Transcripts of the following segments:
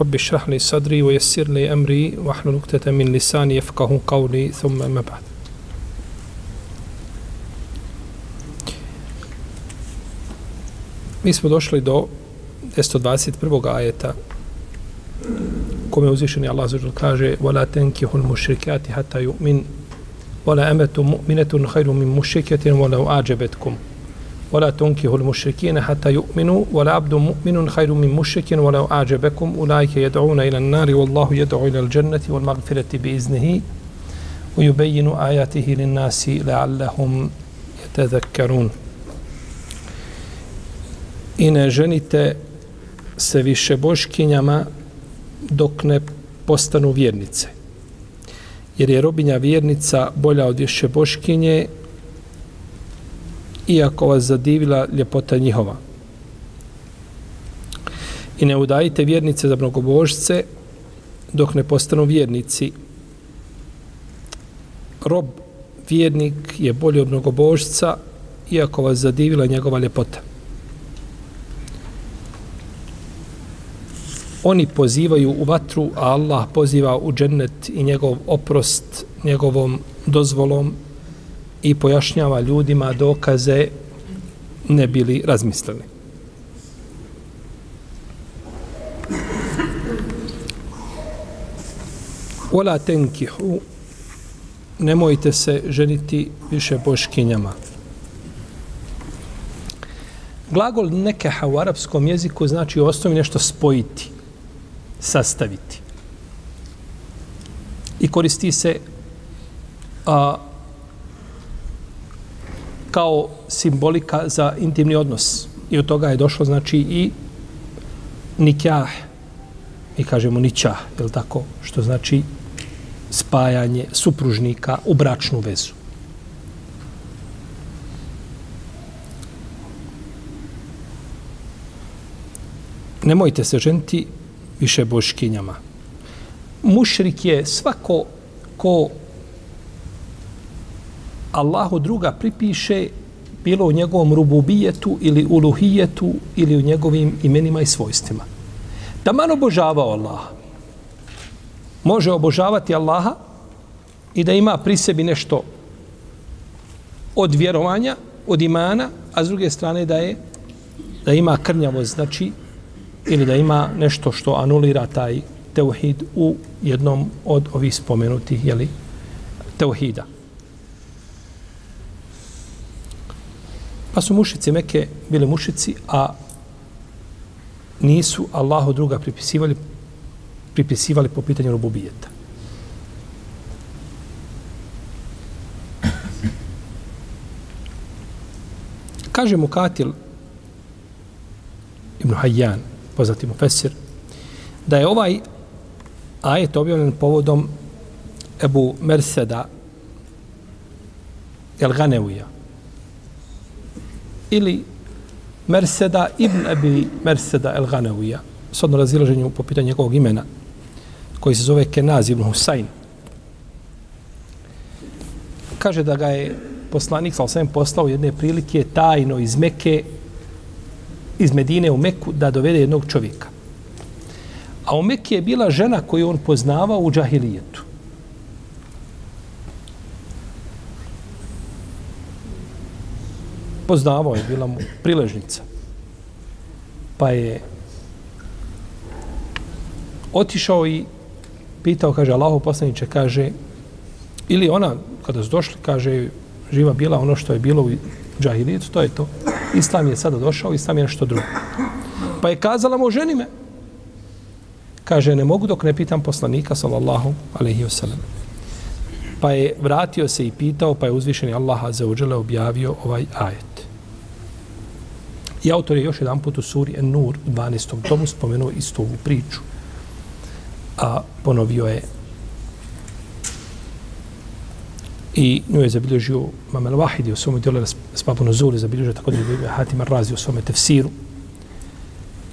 رب اشرح لي صدري ويسر لي أمري واحلل عقدة من لساني يفقه قولي ثم ما بعد Mi smo došli do 121. ajeta kome uzvišeni Allah zađer kaže وَلَا تَنْكِهُ الْمُشْرِكَاتِ حَتَّى يُؤْمِنْ وَلَا أَمَةٌ مُؤْمِنَةٌ خَيْرٌ مِنْ مُشْرِكَةٍ وَلَوْ أَعْجَبَتْكُمْ ولا تنكحوا المشركين حتى يؤمنوا ولا عبد مؤمن خير من مشرك ولو أعجبكم أولئك يدعون إلى النار والله يدعو إلى الجنة والمغفرة بإذنه ويبين آياته للناس لعلهم يتذكرون I ne ženite se više boškinjama dok ne postanu vjernice. Jer je robinja vjernica bolja od više boškinje iako vas zadivila ljepota njihova. I ne udajite vjernice za mnogobožce dok ne postanu vjernici. Rob vjernik je bolji od mnogobožca iako vas zadivila njegova ljepota. Oni pozivaju u vatru, a Allah poziva u džennet i njegov oprost njegovom dozvolom i pojašnjava ljudima dokaze ne bili razmislili. Ola tenkihu, nemojte se ženiti više boškinjama. Glagol nekeha u arapskom jeziku znači u osnovi nešto spojiti, sastaviti. I koristi se a, kao simbolika za intimni odnos. I od toga je došlo, znači, i nikah. Mi kažemo nićah, je tako? Što znači spajanje supružnika u bračnu vezu. Nemojte se ženiti više boškinjama. Mušrik je svako ko Allahu druga pripiše bilo u njegovom rububijetu ili uluhijetu ili u njegovim imenima i svojstvima. Da man obožavao Allaha. Može obožavati Allaha i da ima pri sebi nešto od vjerovanja, od imana, a s druge strane da je da ima krnjavost, znači ili da ima nešto što anulira taj teuhid u jednom od ovih spomenutih jeli, teuhida. Pa su mušici Mekke bili mušici, a nisu Allahu druga pripisivali, pripisivali po pitanju rububijeta. Kaže mu Katil Ibn Hayyan, poznati mu Fesir, da je ovaj ajet objavljen povodom Ebu Merseda El Ganeuja, ili Merseda ibn Abi Merseda el Ganevija, s odno razilaženju po pitanju njegovog imena, koji se zove Kenaz ibn Husayn. Kaže da ga je poslanik sa osvijem poslao jedne prilike tajno iz Meke, iz Medine u Meku, da dovede jednog čovjeka. A u Mekke je bila žena koju on poznavao u džahilijetu. Poznavao je, bila mu priležnica. Pa je otišao i pitao, kaže, Allaho poslaniče, kaže, ili ona, kada su došli, kaže, živa bila ono što je bilo u džahilijetu, to je to. Islam je sada došao, Islam je nešto drugo. Pa je kazala mu, ženi me. Kaže, ne mogu dok ne pitam poslanika, sallallahu alaihi wasallam. Pa je vratio se i pitao, pa je uzvišeni Allah za uđele objavio ovaj ajet. I autor je još jedan put u suri En-Nur u 12. tomu spomenuo istu ovu priču. a ponovio je i nju je zabilježio Mamel Wahidi u svome djelu Spabu Nuzuli, zabilježio tako da je Hatim Razi u svome tefsiru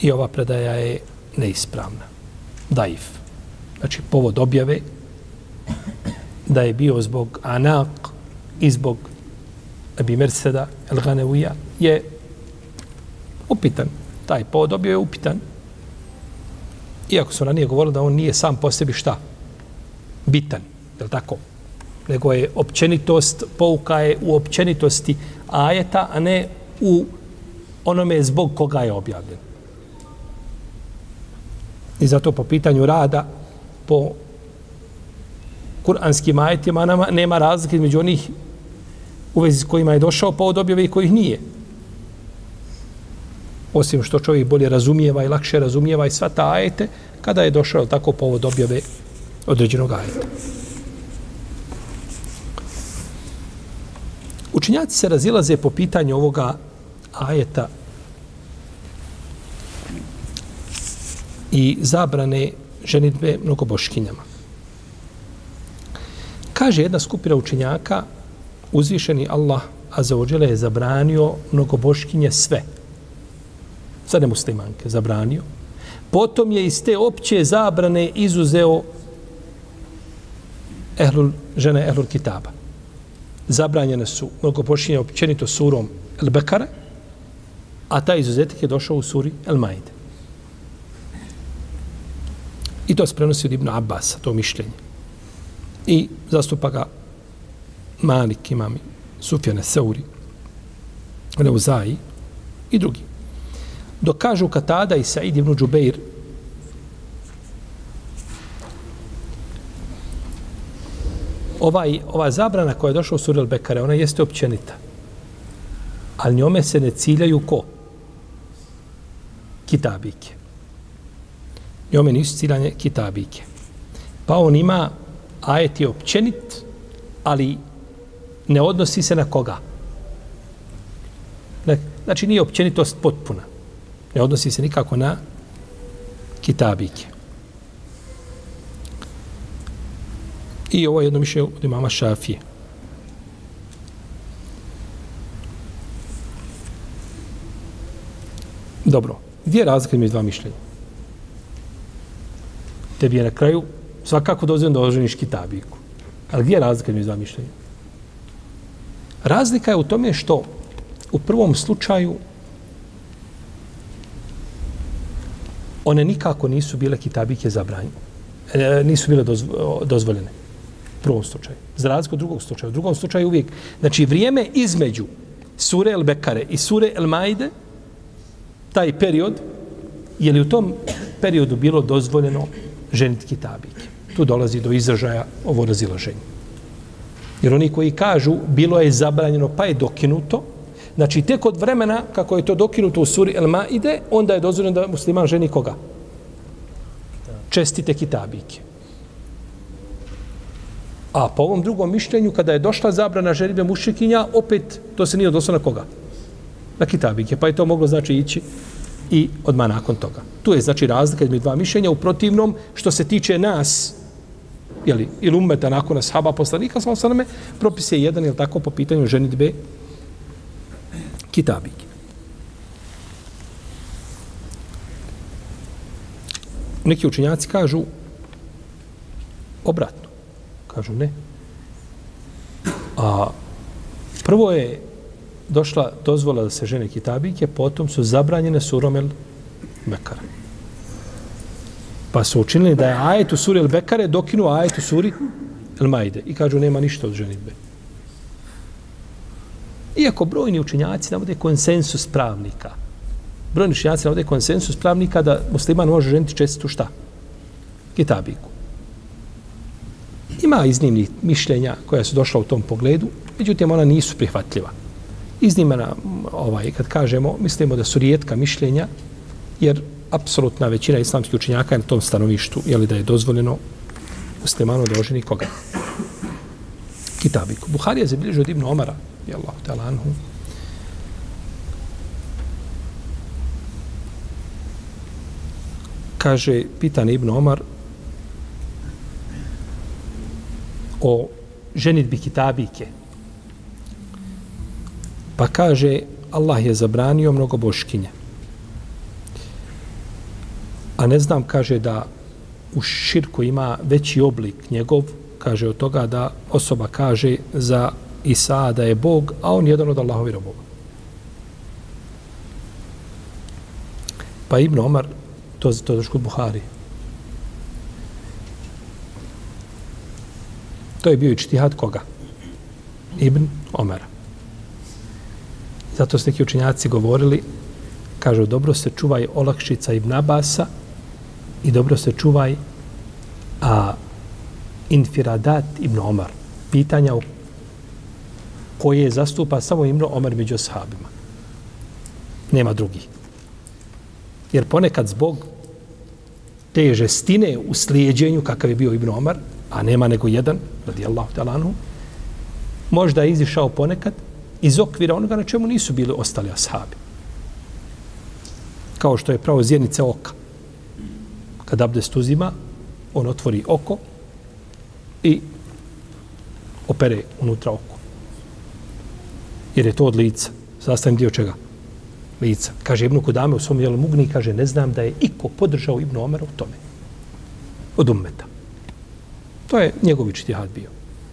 i ova predaja je neispravna. Daif. Znači, povod objave da je bio zbog Anak i zbog Abi Merseda El Ganevija je upitan. Taj podobio je upitan. Iako su ranije govorili da on nije sam po sebi šta? Bitan. Je li tako? Nego je općenitost, pouka je u općenitosti ajeta, a ne u onome zbog koga je objavljen. I zato po pitanju rada, po kuranskim ajetima, nama nema razlike među onih u vezi s kojima je došao po objave i kojih nije. Osim što čovjek bolje razumijeva i lakše razumijeva i sva ta ajete, kada je došao tako povod objave određenog ajeta. Učinjaci se razilaze po pitanju ovoga ajeta i zabrane ženitbe mnogoboškinjama. Kaže jedna skupina učenjaka, uzvišeni Allah Azzawajal je zabranio mnogoboškinje sve. Za nemuslimanke zabranio. Potom je iz te opće zabrane izuzeo ehlul, žene Ehlul Kitaba. Zabranjene su mnogoboškinje općenito surom El Bekare, a taj izuzetak je došao u suri El Maide. I to se prenosi od Ibn Abbas, to mišljenje. I zastupa ga Malik, imam Sufjane Seuri, Leuzaji i drugi. Dok kažu Katada i Said ibn Đubeir, ovaj, ova zabrana koja je došla u Surel Bekare, ona jeste općenita. Ali njome se ne ciljaju ko? Kitabike njome nisu ciljanje kitabike. Pa on ima ajet je općenit, ali ne odnosi se na koga. Znači nije općenitost potpuna. Ne odnosi se nikako na kitabike. I ovo je jedno mišljenje od imama Šafije. Dobro, gdje je razlika među dva mišljenja? tebi je na kraju svakako dozvoljeno da oženiš kitabiku. Ali gdje je razlika među dva mišljenja? Razlika je u tome što u prvom slučaju one nikako nisu bile kitabike zabranjene. E, nisu bile dozvoljene. U prvom slučaju. Za razliku od drugog slučaja. U drugom slučaju uvijek. Znači, vrijeme između sure El Bekare i sure El Maide, taj period, je li u tom periodu bilo dozvoljeno ženiti kitabike. Tu dolazi do izražaja ovo razilaženje. Jer oni koji kažu bilo je zabranjeno pa je dokinuto, znači tek od vremena kako je to dokinuto u suri El Maide, onda je dozvoljeno da musliman ženi koga? Čestite kitabike. A po ovom drugom mišljenju, kada je došla zabrana ženitbe mušikinja, opet to se nije odnosno na koga? Na kitabike. Pa je to moglo znači ići i odmah nakon toga. Tu je znači razlika između dva mišljenja u protivnom što se tiče nas jeli, ili umeta nakon ashaba poslanika, sa osaname, propis je jedan, jel tako, po pitanju ženitbe kitabik. Neki učenjaci kažu obratno. Kažu ne. A prvo je došla dozvola da se žene kitabike, potom su zabranjene suromel Bekara. Pa su učinili da je ajet u suri El Bekare dokinuo ajet u suri El Majde. I kažu nema ništa od ženitbe. Iako brojni učenjaci navode konsensus pravnika. Brojni učenjaci navode konsensus pravnika da musliman može ženiti čestitu šta? Kitabiku. Ima iznimnih mišljenja koja su došla u tom pogledu, međutim ona nisu prihvatljiva Iznimena, ovaj, kad kažemo, mislimo da su rijetka mišljenja, jer apsolutna većina islamskih učenjaka je na tom stanovištu, je li da je dozvoljeno muslimanu da oženi koga? Kitabiku. Buhari je zabilježio od Ibnu Omara, je Allah, te anhu, kaže, pitan Ibn Omar, o ženitbi kitabike. Pa kaže, Allah je zabranio mnogo boškinje. A ne znam, kaže da u širku ima veći oblik njegov, kaže od toga da osoba kaže za Isa da je Bog, a on jedan od Allahovi robova. Pa Ibn Omar, to, to je kod Buhari. To je bio i čtihad koga? Ibn Omara. Zato su neki učinjaci govorili, kažu, dobro se čuvaj olakšica Ibn Abasa i dobro se čuvaj a, infiradat Ibn Omar. Pitanja u koje zastupa samo Ibn Omar među sahabima. Nema drugih. Jer ponekad zbog te žestine u slijedjenju kakav je bio Ibn Omar, a nema nego jedan, radijallahu talanu, možda je izišao ponekad iz okvira onoga na čemu nisu bili ostali ashabi. Kao što je pravo zjenice oka. Kad abdest uzima, on otvori oko i opere unutra oko. Jer je to od lica. Sastavim dio čega? Lica. Kaže Ibnu Kudame u svom jelu mugni, kaže, ne znam da je iko podržao Ibnu Omera u tome. Od ummeta. To je njegov ičtihad bio.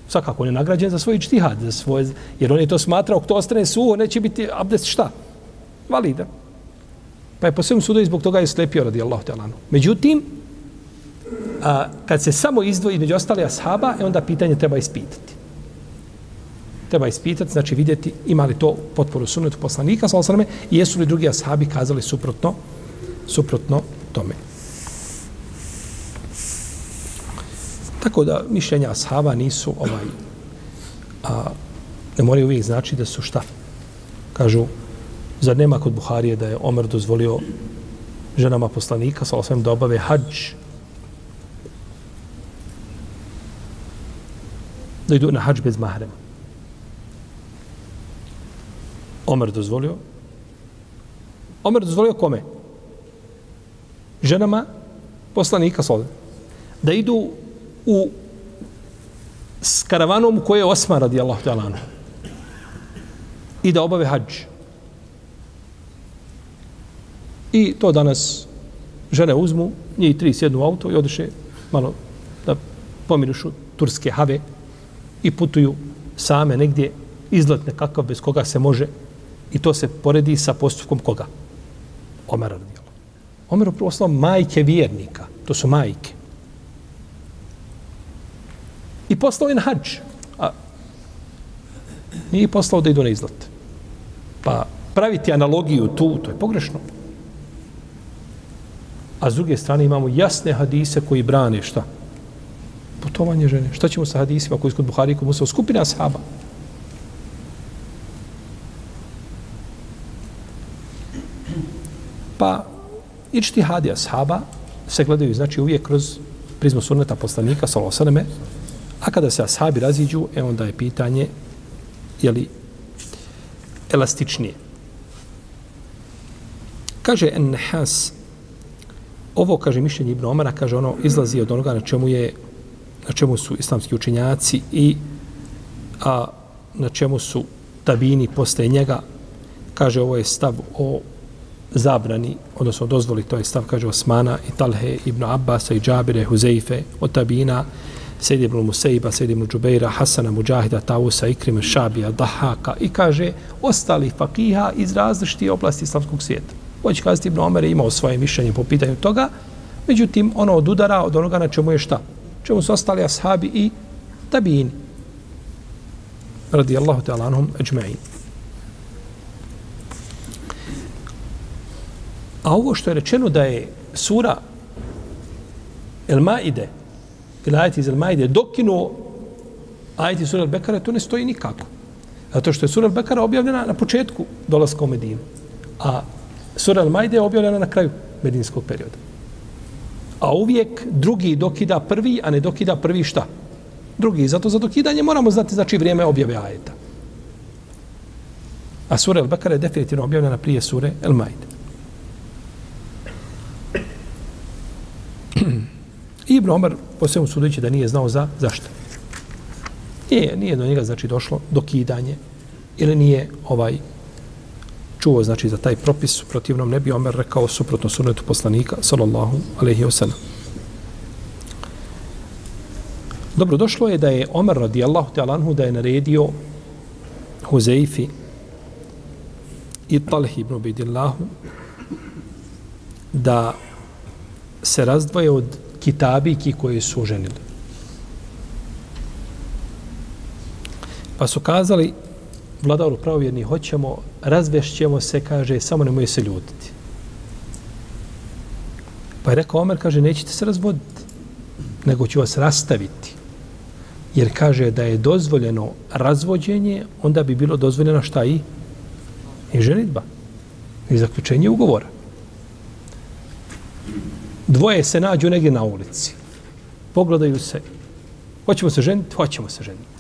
Svakako on je nagrađen za svoj ičtihad, za svoje, jer on je to smatrao, kto ostane suho, neće biti abdest šta? Valida. Pa je po svem sudu i zbog toga je slepio radi Allah. Međutim, a, kad se samo izdvoji među ostale ashaba, e onda pitanje treba ispitati. Treba ispitati, znači vidjeti ima li to potporu sunnetu poslanika, sa osrame, i jesu li drugi ashabi kazali suprotno, suprotno tome. Tako da mišljenja ashaba nisu ovaj a ne moraju uvijek znači da su šta. Kažu, zar nema kod Buharije da je Omer dozvolio ženama poslanika sa osvijem da obave hađ da idu na hađ bez mahrema. Omer dozvolio Omer dozvolio kome? Ženama poslanika sa da idu u s karavanom koje je Osman radijallahu ta'ala i da obave hađ. I to danas žene uzmu, njih tri sjednu u auto i odiše malo da pomirušu turske have i putuju same negdje izlet nekakav bez koga se može i to se poredi sa postupkom koga? Omer radijalo. Omer je majke vjernika. To su majke i poslao je na hađ. A nije poslao da idu na izlet. Pa praviti analogiju tu, to je pogrešno. A s druge strane imamo jasne hadise koji brane šta? Putovanje žene. Šta ćemo sa hadisima koji su kod Buhari i kod Musa? Skupina sahaba. Pa, ičti hadija sahaba se gledaju, znači, uvijek kroz prizmu sunneta poslanika, salo A kada se ashabi raziđu, e onda je pitanje je li elastičnije. Kaže Enhas, ovo, kaže mišljenje Ibn Omara, kaže ono, izlazi od onoga na čemu je na čemu su islamski učenjaci i a na čemu su tabini posle njega kaže ovo je stav o zabrani, odnosno dozvoli, to je stav, kaže Osmana i Talhe, Ibn Abbas i Džabire, Huzeife, Otabina, tabina, Sejid ibn Musejba, Sejid ibn Džubeira, Hasana, Mujahida, Tausa, Ikrima, Šabija, Dahaka i kaže ostali fakiha iz različitih oblasti islamskog svijeta. Hoće kazati Ibn Omer je imao svoje mišljenje po pitanju toga, međutim ono od udara od onoga na čemu je šta? Čemu su ostali ashabi i tabini. Radijallahu ta'ala anhum ajma'in. A ovo što je rečeno da je sura El Maide, ili ajeti iz El Maide, dokinuo ajeti sura El Bekara, to ne stoji nikako. Zato što je sura El Bekara objavljena na početku dolaska u Medinu. A sura El Maide je objavljena na kraju medinskog perioda. A uvijek drugi dokida prvi, a ne dokida prvi šta? Drugi. Zato za dokidanje moramo znati znači vrijeme objave ajeta. A sura El Bekara je definitivno objavljena prije sure El Maide. I Ibn Omar, po svemu sudeći da nije znao za zašto. Nije, nije do njega znači došlo dokidanje ili nije ovaj čuo znači za taj propis protivnom ne bi Omer rekao suprotno sunnetu poslanika sallallahu alejhi ve sellem. Dobro, došlo je da je Omer radijallahu ta'ala anhu da je naredio Huzeifi i Talhi ibn Ubedillahu da se razdvoje od kitabiki koje su ženili. Pa su kazali, vladaru pravovjerni, hoćemo, razvešćemo se, kaže, samo nemoj se ljutiti. Pa je rekao Omer, kaže, nećete se razvoditi, nego ću vas rastaviti. Jer kaže da je dozvoljeno razvođenje, onda bi bilo dozvoljeno šta i? I ženitba. I zaključenje ugovora. Dvoje se nađu negdje na ulici. Pogledaju se. Hoćemo se ženiti? Hoćemo se ženiti.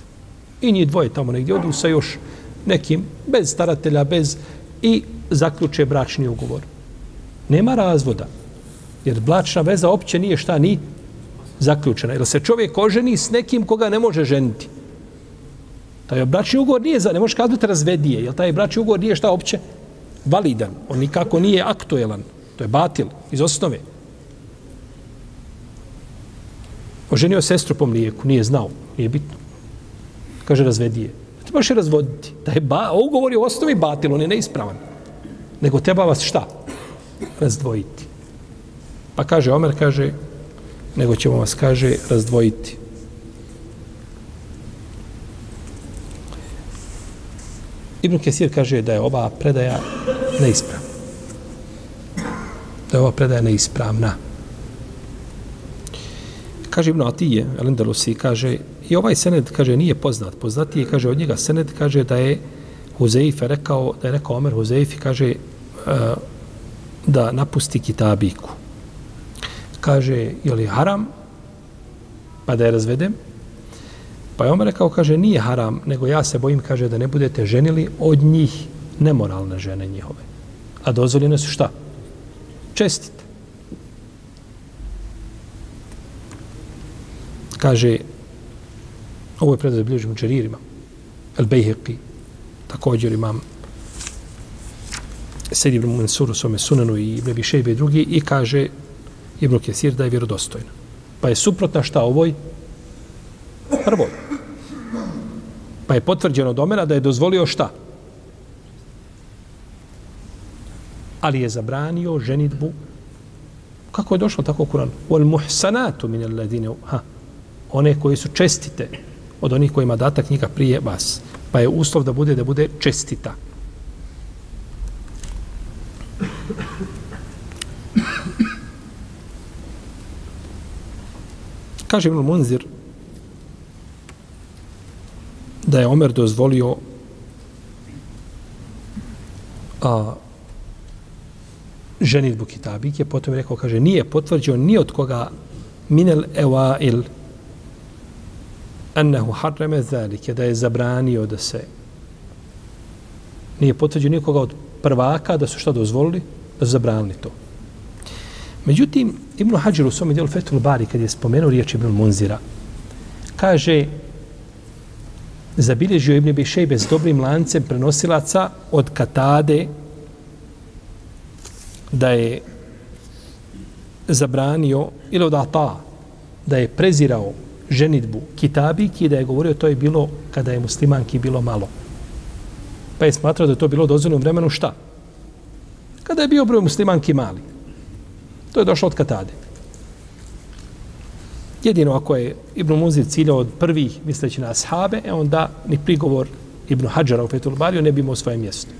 I njih dvoje tamo negdje odu sa još nekim, bez staratelja, bez i zaključe bračni ugovor. Nema razvoda. Jer bračna veza opće nije šta ni zaključena. Jer se čovjek oženi s nekim koga ne može ženiti. Taj bračni ugovor nije za, ne možeš kazati razvedije, jer taj bračni ugovor nije šta opće validan. On nikako nije aktuelan. To je batil iz osnove. Oženio sestru po mlijeku, nije znao, nije bitno. Kaže, razvedije. Treba je razvoditi. Da je ba, ugovor je u osnovi batil, on je neispravan. Nego treba vas šta? Razdvojiti. Pa kaže, Omer kaže, nego ćemo vas, kaže, razdvojiti. Ibn Kesir kaže da je ova predaja neispravna. Da je ova predaja neispravna. Kaže Ibn Atije, Elendelusi, kaže, i ovaj sened, kaže, nije poznat. Poznatiji kaže, od njega sened, kaže da je Huzeife rekao, da je rekao Omer Huzeifi, kaže, uh, da napusti kitabiku. Kaže, je li haram? Pa da je razvedem. Pa je Omer rekao, kaže, nije haram, nego ja se bojim, kaže, da ne budete ženili od njih nemoralne žene njihove. A dozvoljene su šta? Čestit. Kaže ovo je predaj bližim učeririma El Bejheqi također imam Sedi ibn Mansur u svome sunanu i Ibn Bišejbe i drugi i kaže Ibn Kesir da je vjerodostojno. Pa je suprotna šta ovoj? Prvo. Pa je potvrđeno od Omera da je dozvolio šta? Ali je zabranio ženitbu kako je došlo tako u Kuranu? Wal muhsanatu min alladine ha one koji su čestite od onih kojima data knjiga prije vas. Pa je uslov da bude da bude čestita. Kaže Ibn Munzir da je Omer dozvolio a, ženitbu kitabike, potom je rekao, kaže, nije potvrđio ni od koga minel ewail, annahu harreme zalike da je zabranio da se nije potvrđio nikoga od prvaka da su šta dozvolili da su zabranili to. Međutim, Ibn Hajar u svom dijelu Fethul Bari, kad je spomenuo riječ Ibn Munzira, kaže, zabilježio Ibn Bišejbe s dobrim lancem prenosilaca od Katade da je zabranio, ili od Ata, da je prezirao ženitbu kitabiki, da je govorio to je bilo kada je muslimanki bilo malo. Pa je smatrao da je to bilo dozvoljeno vremenu šta? Kada je bio broj muslimanki mali. To je došlo od Katade. Jedino ako je Ibn Muzir ciljao od prvih misleći na ashabe, e onda ni prigovor Ibn Hadžara u Fetul Bariju ne bi imao svoje mjesto.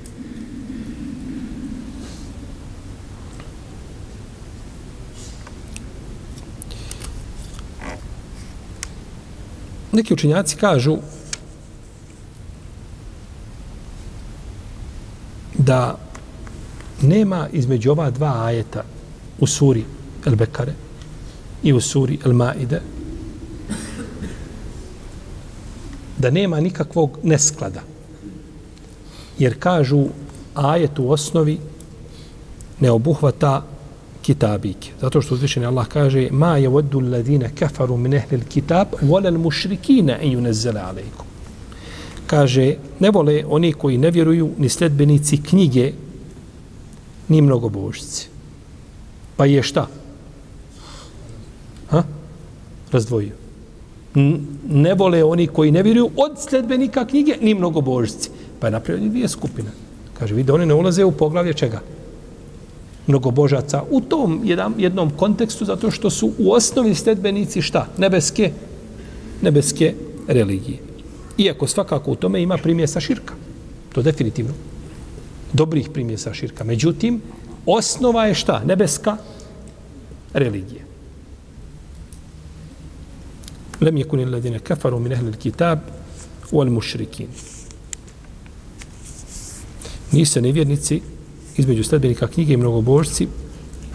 Neki učenjaci kažu da nema između ova dva ajeta u suri El Bekare i u suri El Maide da nema nikakvog nesklada. Jer kažu ajet u osnovi ne obuhvata kitabike. Zato što uzvišeni Allah kaže ma je voddu ladine kafaru min ehlil kitab volel mušrikine en yunezzele alejkum. kaže, ne vole oni koji ne vjeruju ni sledbenici knjige, ni mnogobožci. Pa je šta? Ha? Razdvojio. Ne vole oni koji ne vjeruju od sledbenika knjige, ni mnogobožci. Pa je napravljeno dvije skupine. Kaže, vidi, oni ne ulaze u poglavlje čega? Mnogobožaca. U tom jedan, jednom kontekstu, zato što su u osnovi sledbenici šta? Nebeske, nebeske religije. Iako svakako u tome ima primjesa širka. To definitivno. Dobrih primjesa širka. Međutim, osnova je šta? Nebeska religija. Lem je kuni ladine kafaru min ehli kitab wal mušrikin. Nisu nevjernici između sledbenika knjige i mnogobožci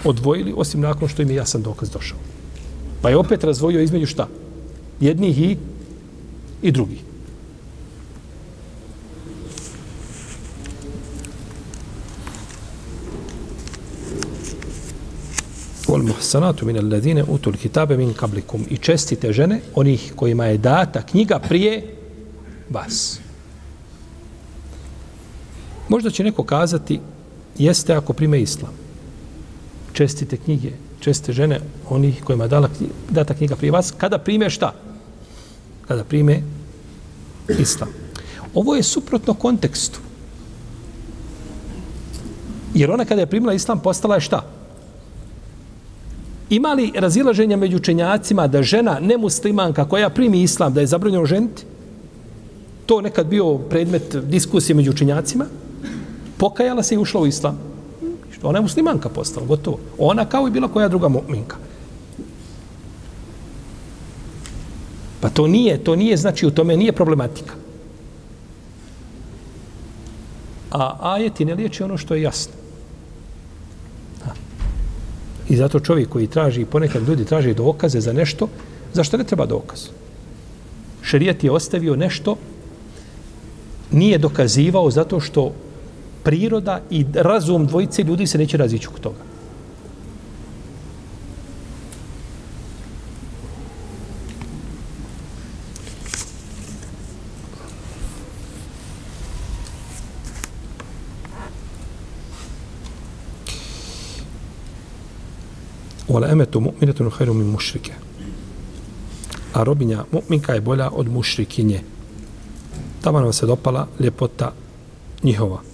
odvojili, osim nakon što im je jasan dokaz došao. Pa je opet razvojio između šta? Jednih i, i drugih. wal muhsanatu min alladhina utul من min qablikum i čestite žene onih kojima je data knjiga prije vas. Možda će neko kazati jeste ako prime islam. Čestite knjige, česte žene onih kojima je dala knjiga, data knjiga prije vas. Kada prime šta? Kada prime islam. Ovo je suprotno kontekstu. Jer ona kada je primila islam postala je šta? Šta? Ima li razilaženja među učenjacima da žena nemuslimanka koja primi islam da je zabranjeno ženiti? To nekad bio predmet diskusije među učenjacima. Pokajala se i ušla u islam. Što ona je muslimanka postala, gotovo. Ona kao i bila koja druga mu'minka. Pa to nije, to nije, znači u tome nije problematika. A ajeti ne liječi ono što je jasno. I zato čovjek koji traži, ponekad ljudi traže dokaze za nešto, zašto ne treba dokaz? Šerijet je ostavio nešto, nije dokazivao zato što priroda i razum dvojice ljudi se neće razići u toga. Wala emetu mu'minetun khairu min mušrike. A robinja mu'minka je bolja od mušrikinje. Tamo nam se dopala ljepota njihova.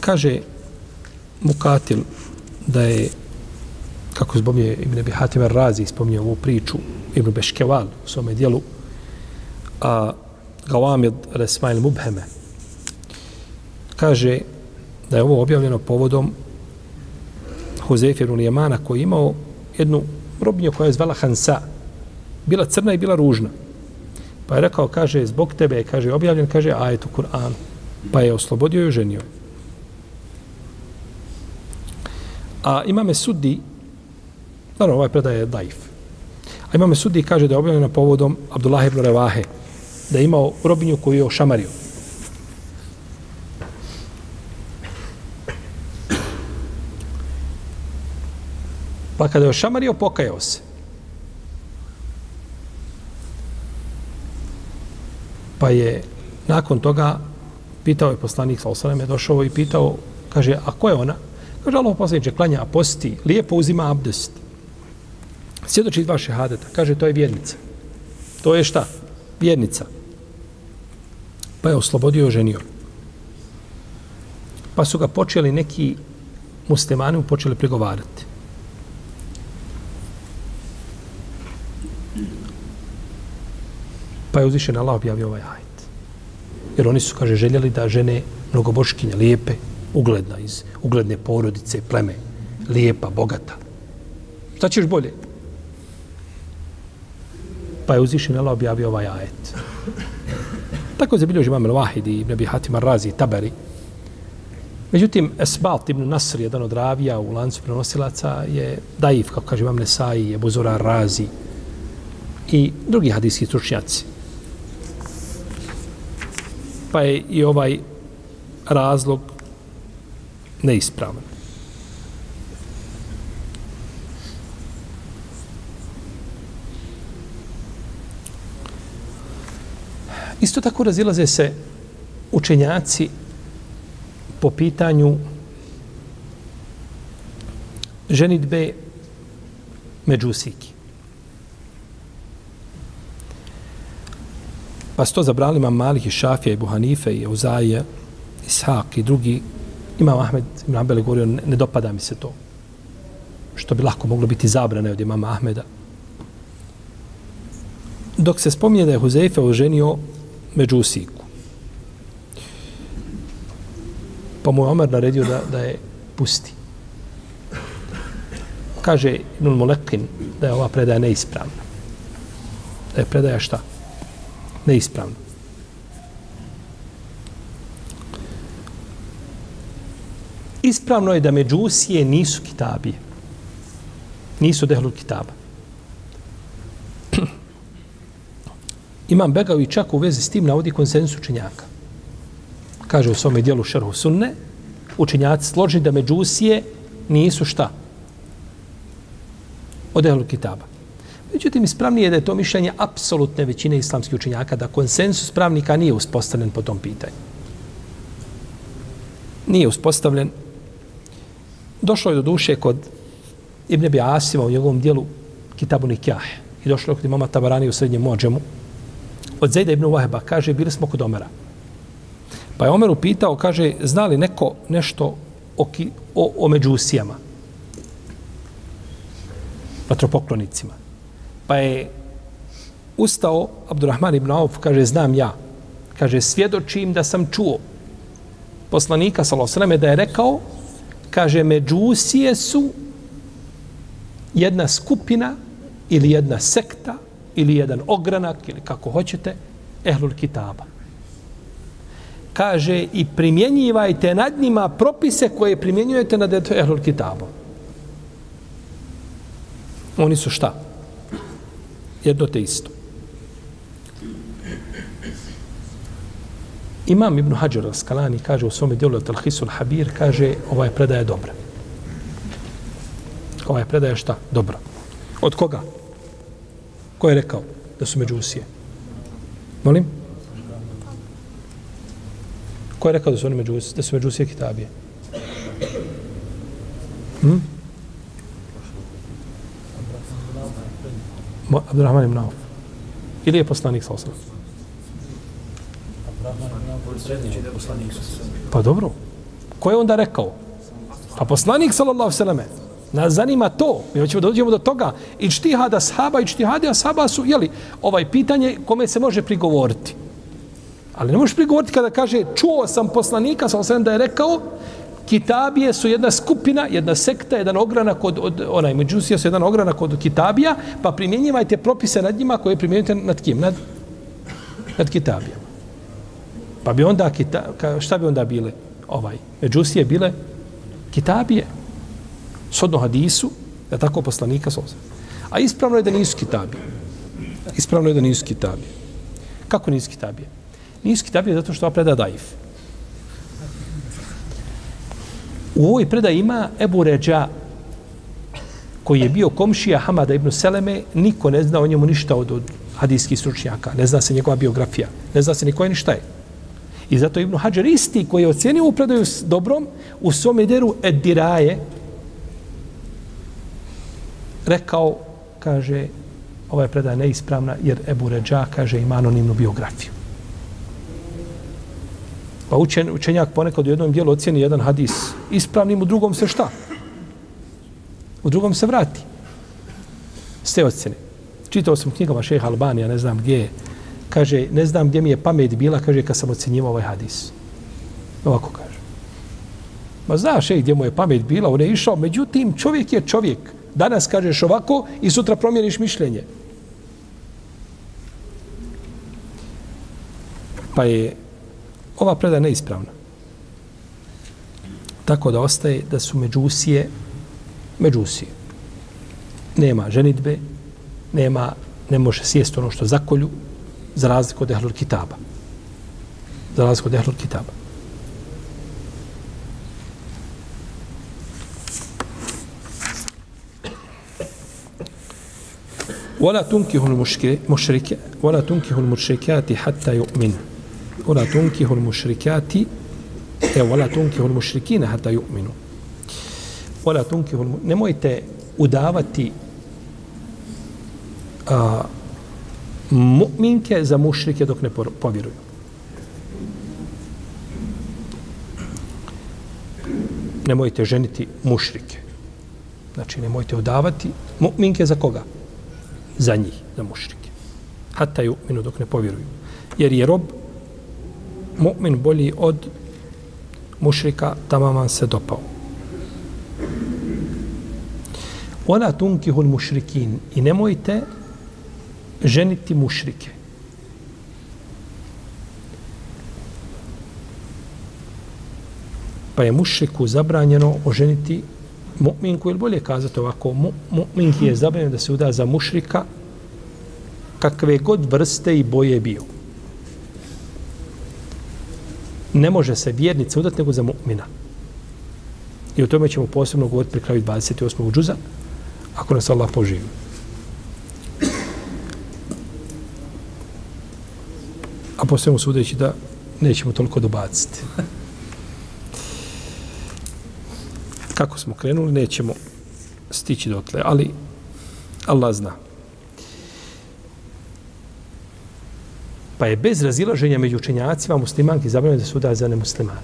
Kaže Mukatil da je kako zbomje Ibn Abi Hatim Razi spominje ovu priču Ibn Beškeval u svome dijelu a Gawamid Resmail Mubheme kaže da je ovo objavljeno povodom Huzefir Ulijemana koji je imao jednu robnju koja je zvala Hansa. Bila crna i bila ružna. Pa je rekao, kaže, zbog tebe, kaže, objavljen, kaže, ajet u Kur'anu. Pa je oslobodio i ženio. A imame sudi, naravno, ovaj predaj je daif. A imame sudi kaže da je objavljeno povodom Abdullah ibn Revahe, da je imao robinju koju je ošamario. Pa kada je ošamario, pokajao se. Pa je nakon toga pitao je poslanik sa osaleme, došao i pitao, kaže, a ko je ona? Kaže, Allah poslaniče, klanja, posti, lijepo uzima abdest. Sjedoči dva šehadeta. Kaže, to je vjernica. To je šta? Vjernica. Pa je oslobodio i oženio. Pa su ga počeli neki muslimani počeli pregovarati. Pa je uzvišen Allah objavio ovaj ajet. Jer oni su, kaže, željeli da žene mnogoboškinje, lijepe, ugledna iz ugledne porodice, pleme, lijepa, bogata. Šta ćeš bolje? Pa je uzvišen Allah objavio ovaj ajet. Tako je zabilježi imam Al-Wahid i Ibn Abi Hatim Ar-Razi i Tabari. Međutim, Esbalt ibn Nasr, jedan od ravija u lancu prenosilaca, je daif, kako kaže imam Nesai, je Buzura Razi i drugi hadijski stručnjaci pa je i ovaj razlog neispravan. Isto tako razilaze se učenjaci po pitanju ženitbe međusiki. Pa su to zabrali imam Malik i Šafija i Buhanife i Uzaje, Ishak i drugi Imam Ahmed ibn Ambele govorio, ne, ne dopada mi se to. Što bi lako moglo biti zabrane od imama Ahmeda. Dok se spominje da je Huzeife oženio međusiku. Pa mu je Omer naredio da, da je pusti. Kaže Ibn Molekin da je ova predaja neispravna. Da je predaja šta? Neispravna. Ispravno je da međusije nisu kitabije. Nisu dehlul kitaba. Imam Begavi čak u vezi s tim navodi konsensus učenjaka. Kaže u svome dijelu Šerhu Sunne, učenjaci složni da međusije nisu šta? Od ehlu kitaba. Međutim, ispravnije je da je to mišljenje apsolutne većine islamskih učenjaka, da konsensus pravnika nije uspostavljen po tom pitanju. Nije uspostavljen. Došlo je do duše kod Ibn Abi Asima u njegovom dijelu Kitabu Nikjah. I došlo je kod imama Tabarani u srednjem Mođemu, od Zejda ibn Waheba, kaže, bili smo kod Omera. Pa je Omer upitao, kaže, zna li neko nešto o, ki, o, o međusijama? Vatropoklonicima. Pa je ustao Abdurrahman ibn Auf, kaže, znam ja. Kaže, svjedočim da sam čuo poslanika, salosreme, da je rekao, kaže, međusije su jedna skupina ili jedna sekta ili jedan ogranak ili kako hoćete, ehlul kitaba. Kaže i primjenjivajte nad njima propise koje primjenjujete nad ehlul kitabom. Oni su šta? Jedno te isto. Imam Ibn Hajar al-Skalani kaže u svome dijelu Talhisul Habir, kaže ova je predaja dobra. Ova je predaja šta? Dobra. Od koga? Ko je rekao da su međusije? Molim? Ko je rekao da su oni međusije, da su međusije kitabije? Hm? Abdurrahman ibn Auf. Ili je poslanik sa osnovom? Pa dobro. Ko je onda rekao? Pa poslanik sallallahu sallam Nas zanima to. Mi hoćemo da dođemo do toga. I čtihada sahaba i čtihade sahaba su, jeli, ovaj pitanje kome se može prigovoriti. Ali ne možeš prigovoriti kada kaže čuo sam poslanika, sam sam da je rekao Kitabije su jedna skupina, jedna sekta, jedan ogranak od, od onaj, međusija su jedan ogranak od Kitabija, pa primjenjivajte propise nad njima koje primjenjujete nad kim? Nad, nad Kitabijama. Pa bi onda, kita, šta bi onda bile? Ovaj, međusije bile Kitabije Sodno hadisu, da tako poslanika sa A ispravno je da nisu kitabije. Ispravno je da nisu kitabije. Kako nisu kitabije? Nisu kitabije zato što ova preda daif. U ovoj predaj ima Ebu Ređa, koji je bio komšija Hamada ibn Seleme, niko ne zna o njemu ništa od, od hadijskih stručnjaka. Ne zna se njegova biografija. Ne zna se niko je ništa je. I zato Ibn Hajar isti koji je ocjenio u predaju s dobrom, u svom ideru Ediraje, rekao, kaže, ova je predaja neispravna, jer Ebu Ređa, kaže, ima anonimnu biografiju. Pa učen, učenjak ponekad u jednom dijelu ocjeni jedan hadis ispravnim, u drugom se šta? U drugom se vrati. S te ocjene. Čitao sam knjigama šeha Albanija, ne znam gdje je. Kaže, ne znam gdje mi je pamet bila, kaže, kad sam ocjenjivao ovaj hadis. Ovako kaže. Ma znaš, ej, gdje mu je pamet bila, on je išao, međutim, čovjek je čovjek. Danas kažeš ovako i sutra promijeniš mišljenje. Pa je ova preda neispravna. Tako da ostaje da su međusije međusije. Nema ženitbe, nema, ne može sjesti ono što zakolju, za razliku od ehlul kitaba. Za razliku od ehlul kitaba. ولا تنكه المشرك ولا تنكه المشركات حتى يؤمن ولا تنكه المشركات ولا تنكه المشركين حتى يؤمنوا ولا تنكه الم... nemojte udavati a, mu'minke za mušrike dok ne povjeruju. Nemojte ženiti mušrike. Znači, nemojte udavati mu'minke za koga? Za njih, za mušrike. Hatta ju minu dok ne povjeruju. Jer je rob mu'min bolji od mušrika, tamaman se dopao. Ona tunkihul mušrikin i nemojte ženiti mušrike. Pa je mušriku zabranjeno oženiti mu'minku, ili bolje kazati ovako, mu'minki je zabranjeno da se uda za mušrika kakve god vrste i boje bio. Ne može se vjernica udati nego za mu'mina. I o tome ćemo posebno govoriti pri kraju 28. džuza, ako nas Allah poživi. Po svemu sudeći da nećemo toliko dobaciti. Kako smo krenuli, nećemo stići dotle, ali Allah zna. Pa je bez razilaženja među učenjacima muslimanki zabranjeno da se udaje za nemuslimane.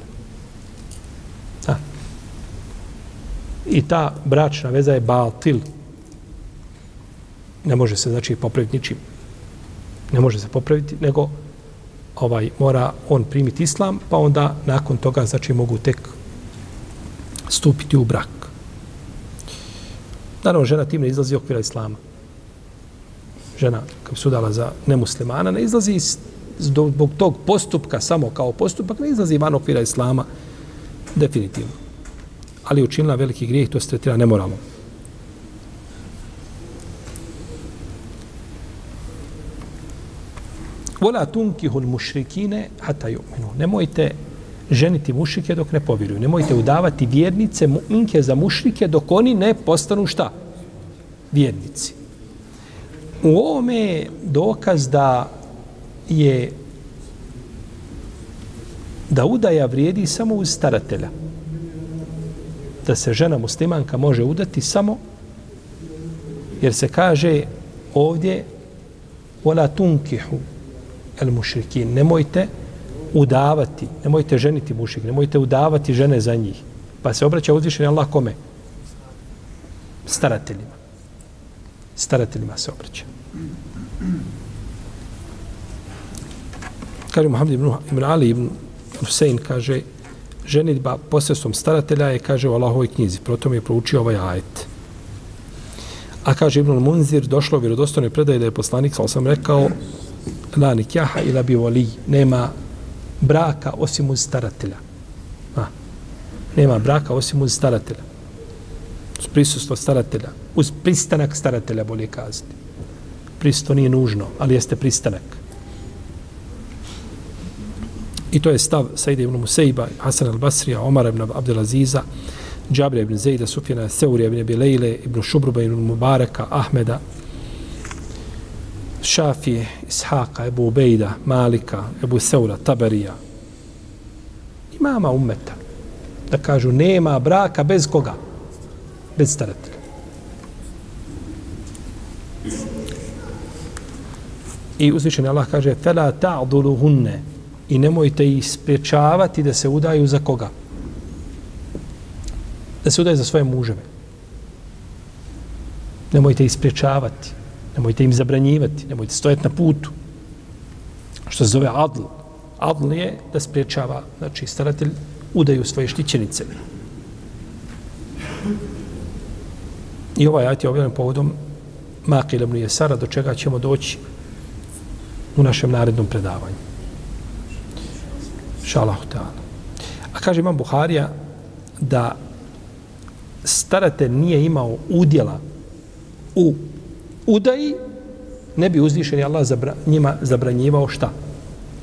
Da. I ta bračna veza je batil. Ne može se, znači, popraviti ničim. Ne može se popraviti, nego ovaj mora on primiti islam, pa onda nakon toga znači mogu tek stupiti u brak. Naravno, žena tim ne izlazi okvira islama. Žena, kao bi sudala za nemuslimana, ne izlazi iz, zbog tog postupka, samo kao postupak, ne izlazi van okvira islama, definitivno. Ali učinila veliki grijeh, to se tretira nemoralno. Vola tunkihul mušrikine hata ju'minu. Nemojte ženiti mušrike dok ne povjeruju. Nemojte udavati vjernice, mu'minke za mušrike dok oni ne postanu šta? Vjernici. U ovome je dokaz da je da udaja vrijedi samo uz staratelja. Da se žena muslimanka može udati samo jer se kaže ovdje vola tunkihu el mušrikin. Nemojte udavati, nemojte ženiti mušik, nemojte udavati žene za njih. Pa se obraća uzvišenje Allah kome? Starateljima. Starateljima se obraća. Kaže Muhammed ibn, ibn Ali ibn Husein, kaže, ženitba posredstvom staratelja je, kaže u Allahovoj knjizi. Proto je proučio ovaj ajet. A kaže Ibn Munzir, došlo u vjerodostojnoj predaji da je poslanik, sam rekao, la nikjaha ila bi voli. Nema braka osim uz staratelja. A, nema braka osim uz staratelja. Uz prisustvo staratelja. Uz pristanak staratelja, bolje kazati. Pristo nije nužno, ali jeste pristanak. I to je stav Saida ibn Musejba, Hasan al-Basrija, Omar ibn Abdelaziza, Džabrija ibn Zejda, Sufjana, Seurija ibn Bilejle, ibn Šubruba ibn Mubareka, Ahmeda, Šafije, Ishaqa, Ebu Ubejda, Malika, Ebu Seura, Taberija. Imama umeta. Da kažu, nema braka bez koga? Bez staratelja. I uzvišen Allah kaže, fela ta'dulu hunne. I nemojte ih spriječavati da se udaju za koga? Da se udaju za svoje muževe. Nemojte ih spriječavati. Nemojte im zabranjivati, nemojte stojati na putu. Što se zove adl. Adl je da spriječava, znači staratelj udaju svoje štićenice. I ovaj ajat je objavljen povodom Makil ibn Jesara, do čega ćemo doći u našem narednom predavanju. Šalahu ta'ala. A kaže imam Buharija da staratelj nije imao udjela u udaji, ne bi uzvišen Allah zabra, njima zabranjivao šta?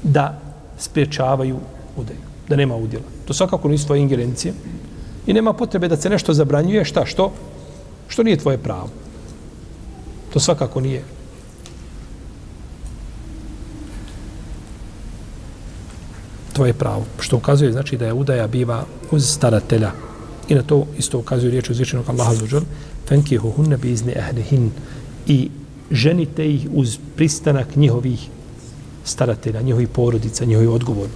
Da spriječavaju udaju, da nema udjela. To svakako nisu tvoje ingerencije i nema potrebe da se nešto zabranjuje, šta, što? Što nije tvoje pravo. To svakako nije. To je pravo. Što ukazuje, znači, da je udaja biva uz staratelja. I na to isto ukazuje riječ uzvičenog Allaha za džel. Fenkihu hunne bizni ehlihin. Fenkihu ehlihin. I ženite ih uz pristanak njihovih staratelja, njihovih porodica, njihovih odgovorni.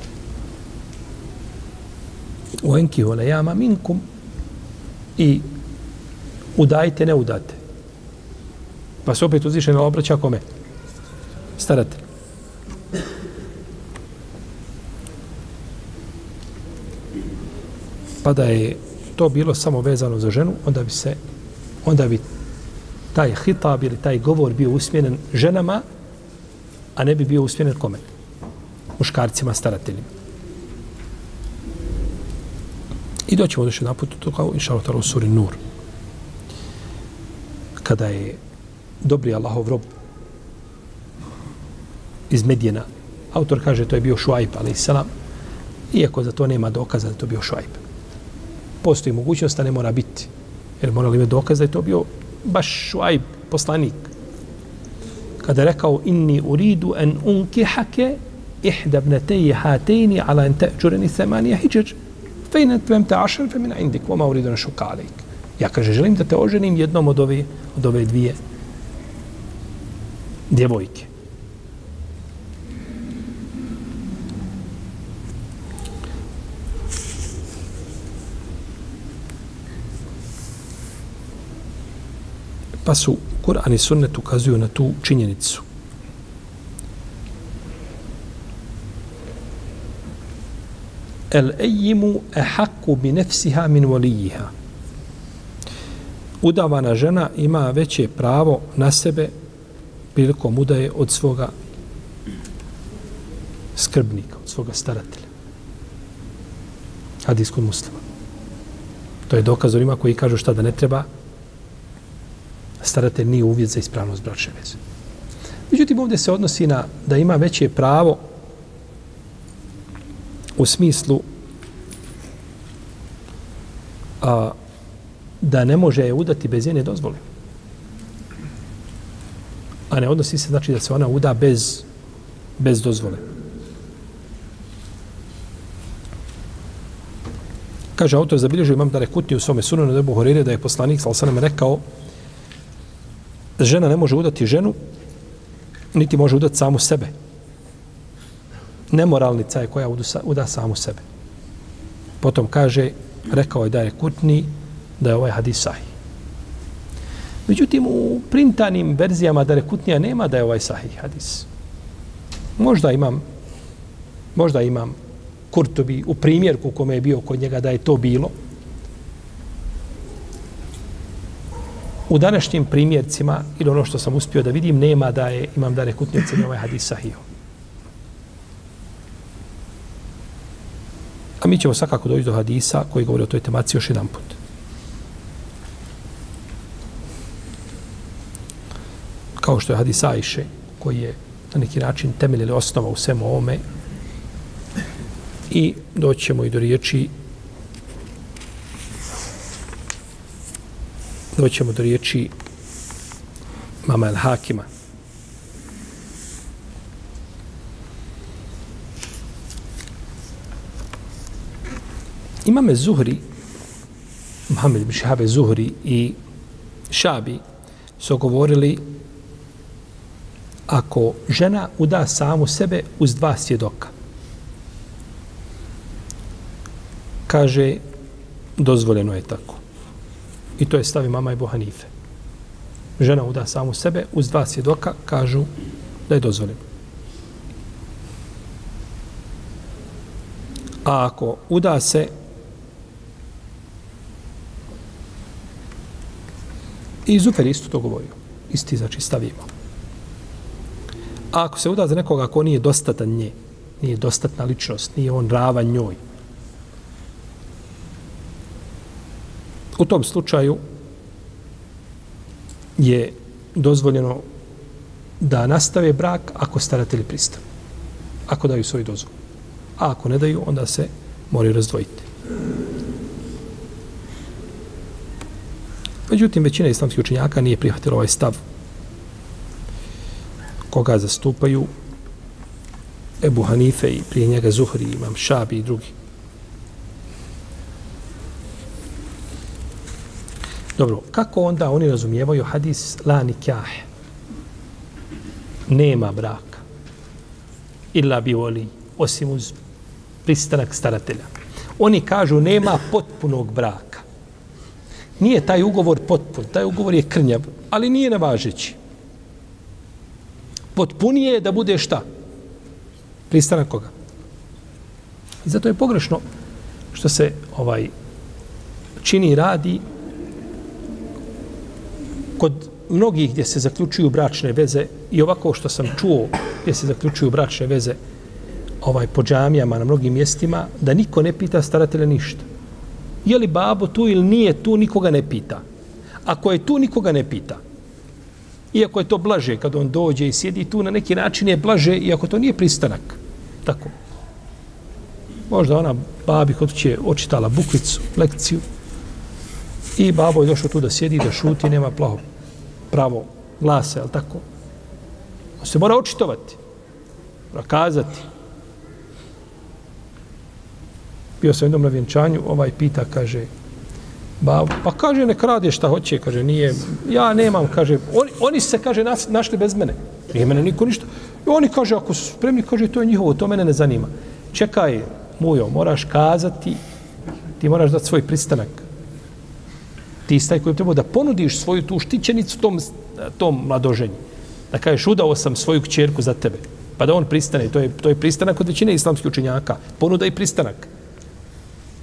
U enkihu le jama minkum i udajte, ne udate. Pa se opet uzvišeno obraća kome? Staratelj. Pa da je to bilo samo vezano za ženu, onda bi se onda bi taj hitab ili taj govor bio usmjeren ženama, a ne bi bio usmjeren kome? Muškarcima, starateljima. I doćemo još jedan put to kao inša Allah u suri Nur. Kada je dobri Allahov rob iz Medijena, autor kaže to je bio Šuajb, ali salam, iako za to nema dokaza da to bio Šuajb. Postoji mogućnost da ne mora biti, jer morali imati dokaz da je to bio baš Šuajb, poslanik. Kada je rekao, inni uridu en unkihake ihda ihdabneteji hatejni ala en teđureni semanija hijđeđ, fejne tvem te ašar fe mina indik, voma uridu na šukalejk. Ja kaže, želim da te oženim jednom od ove, od ove dvije djevojke. Pa su Kur'an i sunnet ukazuju na tu činjenicu. El ejimu ehaku bi nefsiha min volijiha. Udavana žena ima veće pravo na sebe prilikom udaje od svoga skrbnika, od svoga staratelja. Hadis kod muslima. To je dokaz onima koji kažu šta da ne treba staratelj nije uvjet za ispravnost bračne veze. Međutim, ovdje se odnosi na da ima veće pravo u smislu a, da ne može je udati bez njene dozvole. A ne odnosi se znači da se ona uda bez, bez dozvole. Kaže autor zabilježio imam da rekutni u svome sunanu da je Buhorire da je poslanik sa osanem rekao žena ne može udati ženu niti može udati samu sebe. Nemoralnica je koja uda samu sebe. Potom kaže, rekao je da je kutni, da je ovaj hadis sahih. Međutim, u printanim verzijama da rekutnija nema da je ovaj sahih hadis. Možda imam možda imam Kurtobi u primjerku kome je bio kod njega da je to bilo. U današnjim primjercima, ili ono što sam uspio da vidim, nema da je, imam da rekutnija ceni ovaj hadis sahih. A mi ćemo svakako doći do hadisa koji govori o toj temaciji još jedan put. kao što je hadis Ajše, koji je na neki način temelj ili osnova u svemu ovome. I doćemo i do riječi doćemo do riječi Mama El Hakima. Imame Zuhri, Mohamed Bishave Zuhri i Šabi su govorili ako žena uda samu sebe uz dva svjedoka. Kaže, dozvoljeno je tako. I to je stavi mama i Hanife. Žena uda samu sebe uz dva svjedoka, kažu da je dozvoljeno. A ako uda se i Zufer isto to govorio. Isti, znači, stavimo. A ako se uda za nekoga ko nije dostatan nje, nije dostatna ličnost, nije on rava njoj, u tom slučaju je dozvoljeno da nastave brak ako staratelji pristanu. Ako daju svoj dozvol. A ako ne daju, onda se moraju razdvojiti. Međutim, većina islamskih učenjaka nije prihvatila ovaj stav koga zastupaju Ebu Hanife i prije njega Zuhri, imam Šabi i drugi. Dobro, kako onda oni razumijevaju hadis la nikah? Nema braka. Illa bi voli, osim uz pristanak staratelja. Oni kažu nema potpunog braka. Nije taj ugovor potpun, taj ugovor je krnjav, ali nije nevažeći. Potpunije je da bude šta? Pristanak koga? I zato je pogrešno što se ovaj čini radi kod mnogih gdje se zaključuju bračne veze i ovako što sam čuo gdje se zaključuju bračne veze ovaj po džamijama na mnogim mjestima da niko ne pita staratelja ništa. Je li babo tu ili nije tu, nikoga ne pita. Ako je tu, nikoga ne pita. Iako je to blaže kad on dođe i sjedi tu, na neki način je blaže, iako to nije pristanak. Tako. Možda ona babi kod će očitala bukvicu, lekciju, i babo je došao tu da sjedi, da šuti, nema plaho pravo glasa, je tako? On se mora očitovati, mora kazati. Bio sam jednom na vjenčanju, ovaj pita, kaže, babo, pa kaže, nek radi šta hoće, kaže, nije, ja nemam, kaže, oni, oni se, kaže, nas, našli bez mene. Nije mene niko ništa. I oni, kaže, ako su spremni, kaže, to je njihovo, to mene ne zanima. Čekaj, mujo, moraš kazati, ti moraš dati svoj pristanak. Ti staj koji treba da ponudiš svoju tu štićenicu tom, tom mladoženju. Da kažeš, udao sam svoju kćerku za tebe. Pa da on pristane. To je, to je pristanak od većine islamskih učenjaka. Ponuda i pristanak.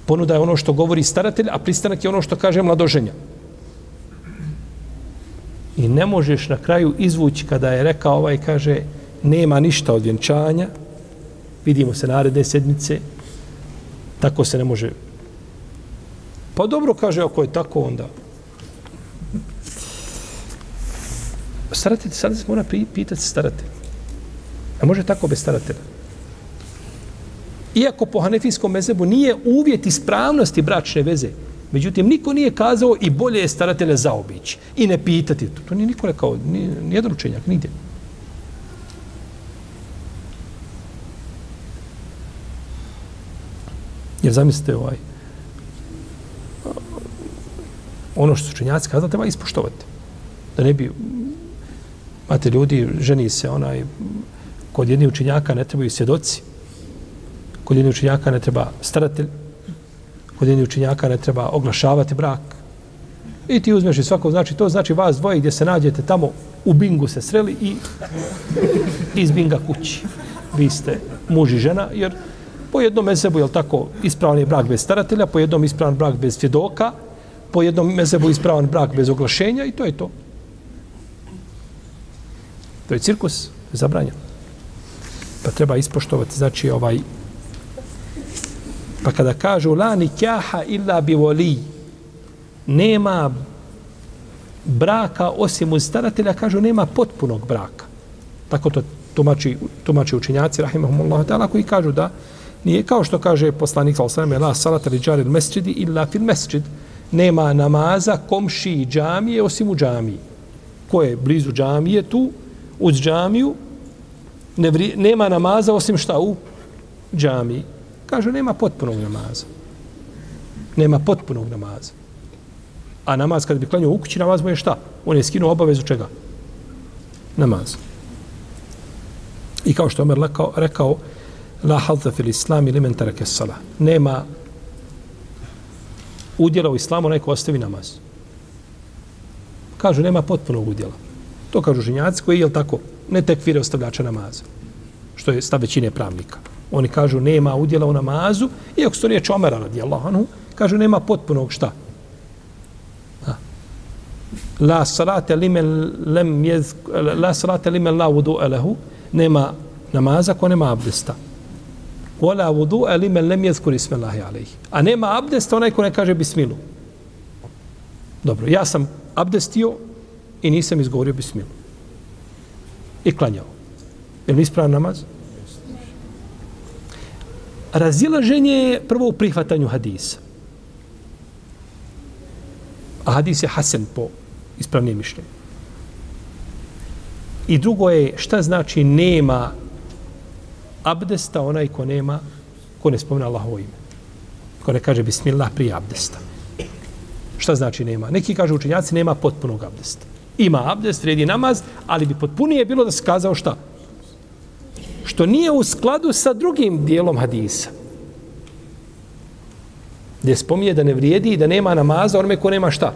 Ponuda je ono što govori staratelj, a pristanak je ono što kaže mladoženja. I ne možeš na kraju izvući kada je rekao ovaj, kaže, nema ništa od vjenčanja, vidimo se naredne sedmice, tako se ne može Pa dobro, kaže, ako je tako, onda... Staratelj, sada se mora pitati staratelj. A može tako bez staratelja? Iako po hanefijskom mezebu nije uvjet ispravnosti bračne veze, međutim, niko nije kazao i bolje je staratelja zaobići i ne pitati. To, to nije niko rekao, nijedan učenjak, nigdje. Jer zamislite ovaj, ono što su činjaci kazali, treba ispoštovati. Da ne bi, imate ljudi, ženi se onaj, kod jednih učinjaka ne trebaju svjedoci, kod jednih učinjaka ne treba staratelj, kod jednih učinjaka ne treba oglašavati brak. I ti uzmeš i svako, znači, to znači vas dvoje gdje se nađete tamo u bingu se sreli i iz binga kući. Vi ste muž i žena, jer po jednom mesebu, je tako, ispravan je brak bez staratelja, po jednom ispravan brak bez svjedoka, po jednom mezebu ispravan brak bez oglašenja i to je to. To je cirkus, zabranjeno. Pa treba ispoštovati, znači ovaj, pa kada kažu la nikjaha illa bi voli, nema braka osim uz staratelja, kažu nema potpunog braka. Tako to tumači, tumači učinjaci, rahimahumullah ta'ala, koji kažu da nije kao što kaže poslanik, sallam, la salata li džaril mesčidi illa fil mesčid, nema namaza komši i džamije osim u džamiji. Ko je blizu džamije tu, uz džamiju, ne vri, nema namaza osim šta u džamiji. Kaže, nema potpunog namaza. Nema potpunog namaza. A namaz, kad bi klanio u kući, namaz mu je šta? On je skinuo obavezu čega? Namaz. I kao što je Omer rekao, rekao la hadza fil islami limen tarake sala. Nema udjela u islamu neko ostavi namaz. Kažu, nema potpunog udjela. To kažu ženjaci koji, je tako, ne tekfire ostavljača namaza. Što je stav većine pravnika. Oni kažu, nema udjela u namazu, iako su riječ Omera radi Allahanu, kažu, nema potpunog šta? Ha. La salate limen lem jez, la salate limen la udu elehu, nema namaza ko nema abdesta wala wudu liman men lem isma Allahi alayhi. A nema abdesta onaj ko ne kaže bismilu. Dobro, ja sam abdestio i nisam izgovorio bismilu. I klanjao. Je li ispravan namaz? Razilaženje je prvo u prihvatanju hadisa. A hadis je hasen po ispravnim mišljenju. I drugo je šta znači nema abdesta onaj ko nema, ko ne spomne Allahovo ime. Ko ne kaže bismillah prije abdesta. Šta znači nema? Neki kažu učenjaci nema potpunog abdesta. Ima abdest, vredi namaz, ali bi potpunije bilo da se kazao šta? Što nije u skladu sa drugim dijelom hadisa. Gdje spominje da ne vrijedi i da nema namaza onome ko nema šta?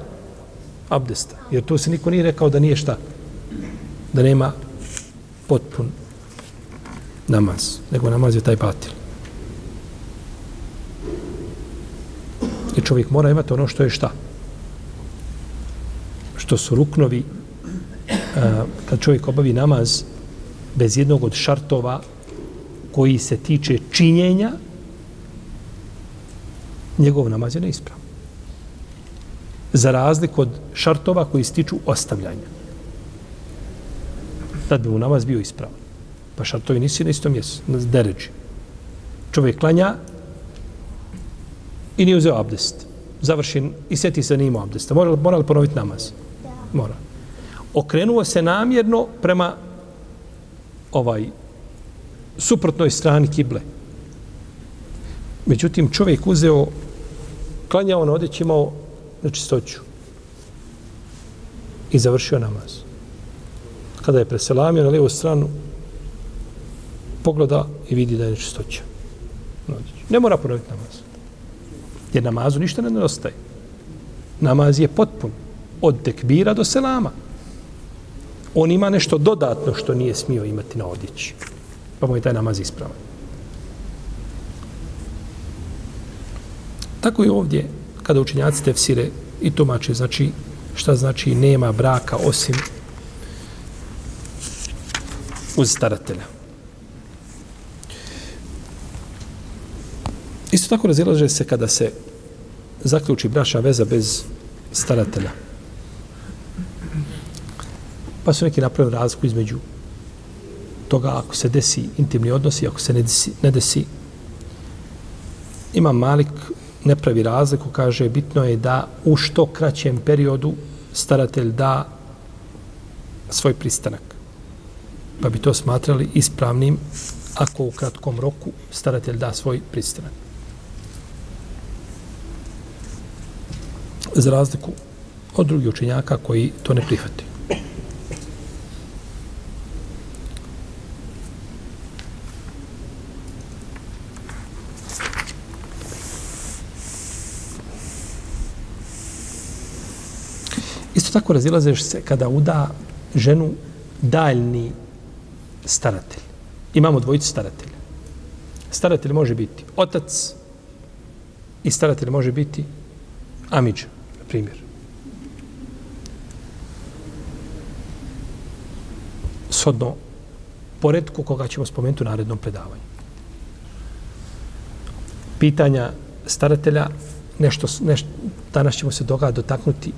Abdesta. Jer tu se niko nije rekao da nije šta? Da nema potpun namaz. Nego namaz je taj batil. I čovjek mora imati ono što je šta? Što su ruknovi a, kad čovjek obavi namaz bez jednog od šartova koji se tiče činjenja njegov namaz je neispravan. Za razliku od šartova koji stiču ostavljanja. Tad bi mu namaz bio ispravan. Pa šartovi nisi na istom mjestu, na deređi. Čovjek klanja i nije uzeo abdest. Završen i sjeti se da nije imao abdesta. Mora, mora li ponoviti namaz? Mora. Okrenuo se namjerno prema ovaj suprotnoj strani kible. Međutim, čovjek uzeo, klanjao na odjeći, imao na čistoću i završio namaz. Kada je preselamio na lijevu stranu, pogleda i vidi da je nečistoća. Ne mora ponoviti namaz. Jer namazu ništa ne nedostaje. Namaz je potpun. Od tekbira do selama. On ima nešto dodatno što nije smio imati na odjeći. Pa mu je taj namaz ispravan. Tako je ovdje, kada učinjaci tefsire i tumače, znači šta znači nema braka osim uz staratelja. Isto tako razilaže se kada se zaključi braša veza bez staratelja. Pa su neki napravili razliku između toga ako se desi intimni odnos i ako se ne desi, ne desi ima Malik ne pravi razliku, kaže bitno je da u što kraćem periodu staratelj da svoj pristanak. Pa bi to smatrali ispravnim ako u kratkom roku staratelj da svoj pristanak. Za razliku od drugih učenjaka koji to ne prihvataju. Isto tako razilazeš se kada uda ženu daljni staratelj. Imamo dvojicu staratelja. Staratelj može biti otac i staratelj može biti amiđa, primjer. Sodno poredku koga ćemo spomenuti u narednom predavanju. Pitanja staratelja, nešto, nešto, danas ćemo se doga dotaknuti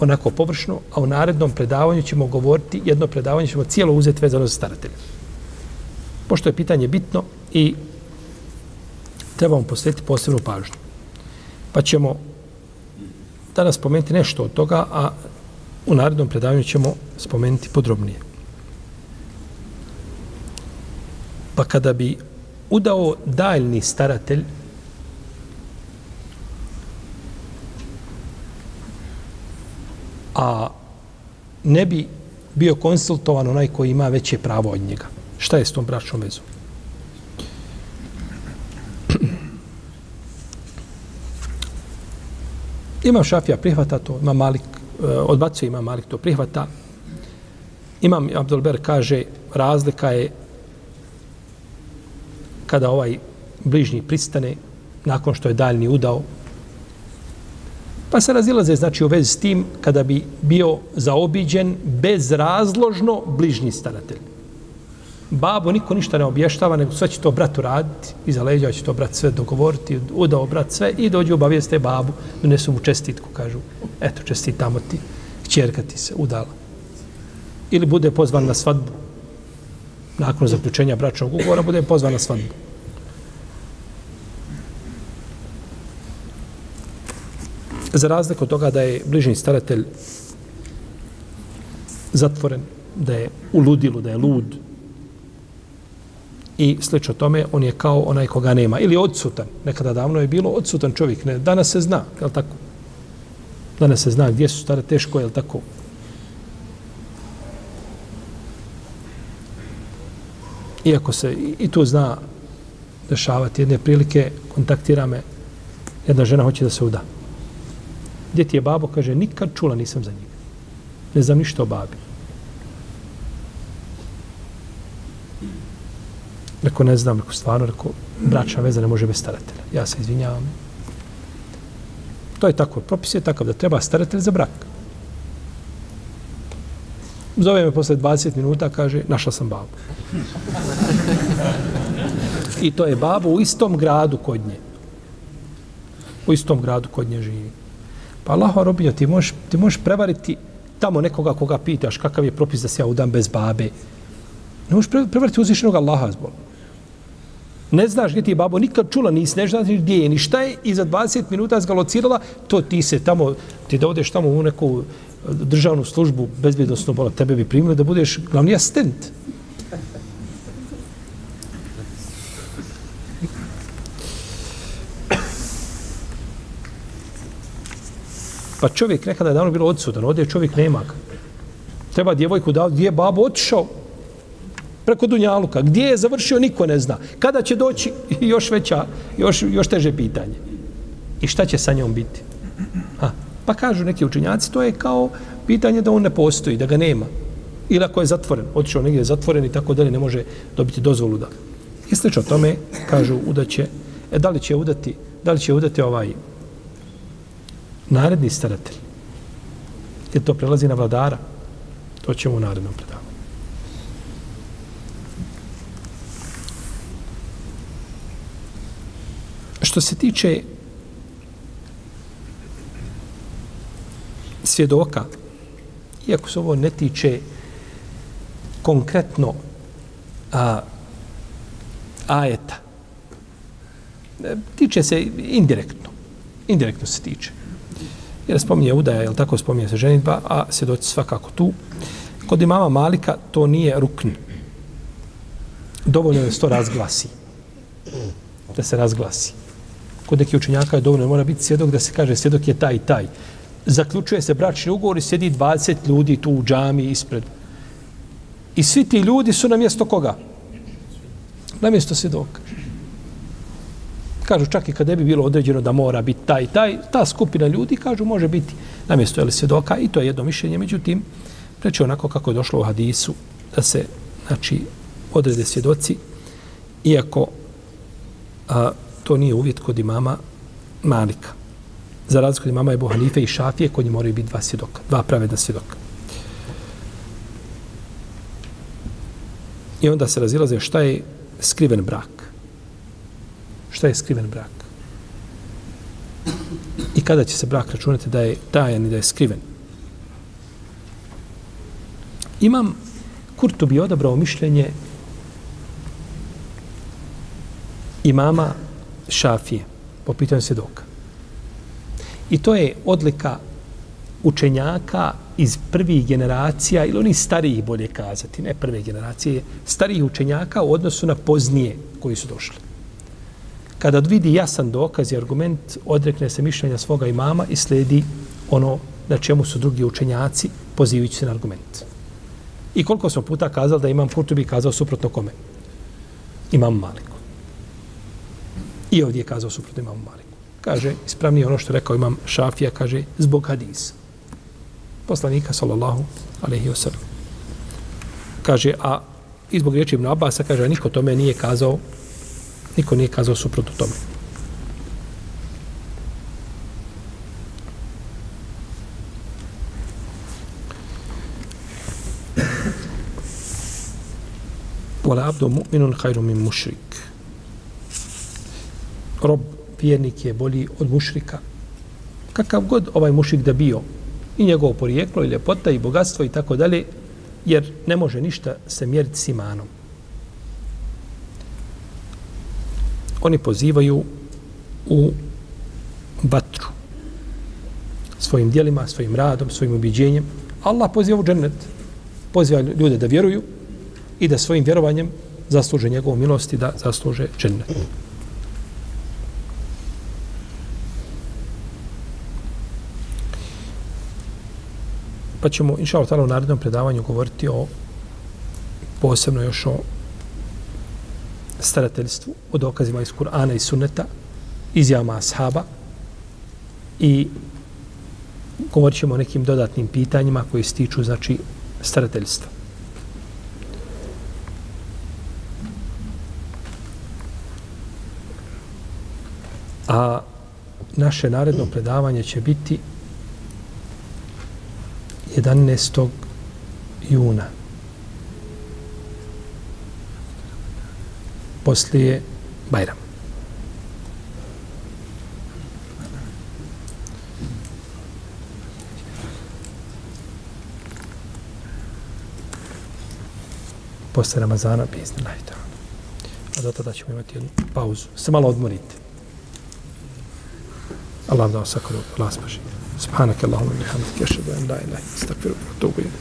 onako površno, a u narednom predavanju ćemo govoriti, jedno predavanje ćemo cijelo uzeti vezano za staratelja. Pošto je pitanje bitno i trebamo posvetiti posebnu pažnju. Pa ćemo danas spomenuti nešto od toga, a u narednom predavanju ćemo spomenuti podrobnije. Pa kada bi udao daljni staratelj a ne bi bio konsultovan onaj koji ima veće pravo od njega. Šta je s tom bračnom vezom? Imam šafija prihvata to, ima Malik, e, odbacuje ima Malik to prihvata. Imam Abdulber kaže, razlika je kada ovaj bližnji pristane, nakon što je daljni udao, Pa se razilaze, znači, u vezi s tim kada bi bio zaobiđen bezrazložno bližnji staratelj. Babo niko ništa ne obještava, nego sve će to brat uraditi, iza leđa će to brat sve dogovoriti, udao brat sve i dođu obavijeste babu, donesu mu čestitku, kažu, eto, čestitamo ti, čerka ti se udala. Ili bude pozvan na svadbu. Nakon zaključenja bračnog ugovora bude pozvan na svadbu. Za razliku od toga da je bližni staratelj zatvoren, da je u ludilu, da je lud, i slično tome, on je kao onaj koga nema. Ili odsutan. Nekada davno je bilo odsutan čovjek. Ne, danas se zna, je tako? Danas se zna gdje su stare teško, je tako? Iako se i, i tu zna dešavati jedne prilike, kontaktira me, jedna žena hoće da se uda. Gdje ti je babo? Kaže, nikad čula nisam za njega. Ne znam ništa o babi. Rekao, ne znam, rekao, stvarno, rekao, bračna veza ne može bez staratelja. Ja se izvinjavam. To je tako, propis je takav da treba staratelj za brak. Zove me posle 20 minuta, kaže, našla sam babu. I to je babu u istom gradu kod nje. U istom gradu kod nje živi. Pa Allaho robinja, ti možeš, ti možeš prevariti tamo nekoga koga pitaš kakav je propis da se ja udam bez babe. Ne možeš prevariti uzvišenog Allaha zbog ne znaš gdje ti je babo nikad čula, nis ne znaš gdje je, ni šta je i za 20 minuta zgalocirala, to ti se tamo, ti da odeš tamo u neku e, državnu službu bezbjednostno bola, pa tebe bi primili da budeš glavni asistent. Pa čovjek nekada je davno bilo odsudan, ovdje čovjek nema ga. Treba djevojku da, gdje je babo otišao, preko Dunjaluka. Gdje je završio, niko ne zna. Kada će doći, još veća, još, još teže pitanje. I šta će sa njom biti? Ha. Pa kažu neki učenjaci, to je kao pitanje da on ne postoji, da ga nema. Ili ako je zatvoren, otišao negdje je zatvoren i tako dalje, ne može dobiti dozvolu da. I slično tome, kažu, udaće, e, da li će udati, da li će udati ovaj naredni staratelj? Jer to prelazi na vladara? To ćemo u narednom predavanju. Što se tiče svjedoka, iako se ovo ne tiče konkretno a, ajeta, e, tiče se indirektno. Indirektno se tiče. Jer spominje udaja, jel tako spominje se ženitba, a svjedoci svakako tu. Kod imama Malika to nije rukn. Dovoljno je da se to razglasi. Da se razglasi kod nekih učenjaka je dovoljno, mora biti svjedok da se kaže svjedok je taj i taj. Zaključuje se bračni ugovor i sjedi 20 ljudi tu u džami ispred. I svi ti ljudi su na mjesto koga? Na mjesto svjedoka. Kažu čak i kad bi bilo određeno da mora biti taj i taj, ta skupina ljudi kažu može biti na mjesto jeli, svjedoka i to je jedno mišljenje. Međutim, preće onako kako je došlo u hadisu da se znači, odrede svjedoci, iako a, to nije uvjet kod imama Malika. Za razliku kod imama Ebu Hanife i Šafije, kod njih moraju biti dva svjedoka, dva pravedna svjedoka. I onda se razilaze šta je skriven brak. Šta je skriven brak? I kada će se brak računati da je tajan i da je skriven? Imam Kurtu bi odabrao mišljenje imama šafije po pitanju svjedoka. I to je odlika učenjaka iz prvih generacija, ili oni starijih bolje kazati, ne prve generacije, starijih učenjaka u odnosu na poznije koji su došli. Kada vidi jasan dokaz i argument, odrekne se mišljenja svoga imama i sledi ono na čemu su drugi učenjaci pozivajući se na argument. I koliko smo puta kazali da imam Kurtubi kazao suprotno kome? Imam Maliku. I ovdje je kazao suprotno imamu Maliku. Kaže, ispravni ono što rekao imam Šafija, kaže, zbog hadisa. Poslanika, sallallahu alaihi wa sallam. Kaže, a i zbog riječi Ibn Abasa, kaže, niko tome nije kazao, niko nije kazao suprotno tome. Wala abdu mu'minun khairu min mušrik rob, vjernik je bolji od mušrika. Kakav god ovaj mušrik da bio, i njegovo porijeklo, i ljepota, i bogatstvo, i tako dalje, jer ne može ništa se mjeriti s imanom. Oni pozivaju u vatru svojim dijelima, svojim radom, svojim ubiđenjem. Allah poziva u džennet. Poziva ljude da vjeruju i da svojim vjerovanjem zasluže njegovu milost i da zasluže džennet. Pa ćemo, inša Allah, u narednom predavanju govoriti o posebno još o starateljstvu, o dokazima iz Kur'ana i Sunneta, izjama ashaba i govorit ćemo o nekim dodatnim pitanjima koji stiču, znači, starateljstva. A naše naredno predavanje će biti 11. juna. Poslije Bajram. Posle Ramazana, bizni lajta. A do tada ćemo imati jednu pauzu. Se malo odmorite. Allah da vas sakru, Allah spaži. سبحانك اللهم وبحمدك اشهد ان لا اله الا انت استغفرك واتوب اليك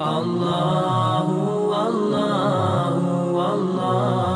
الله الله الله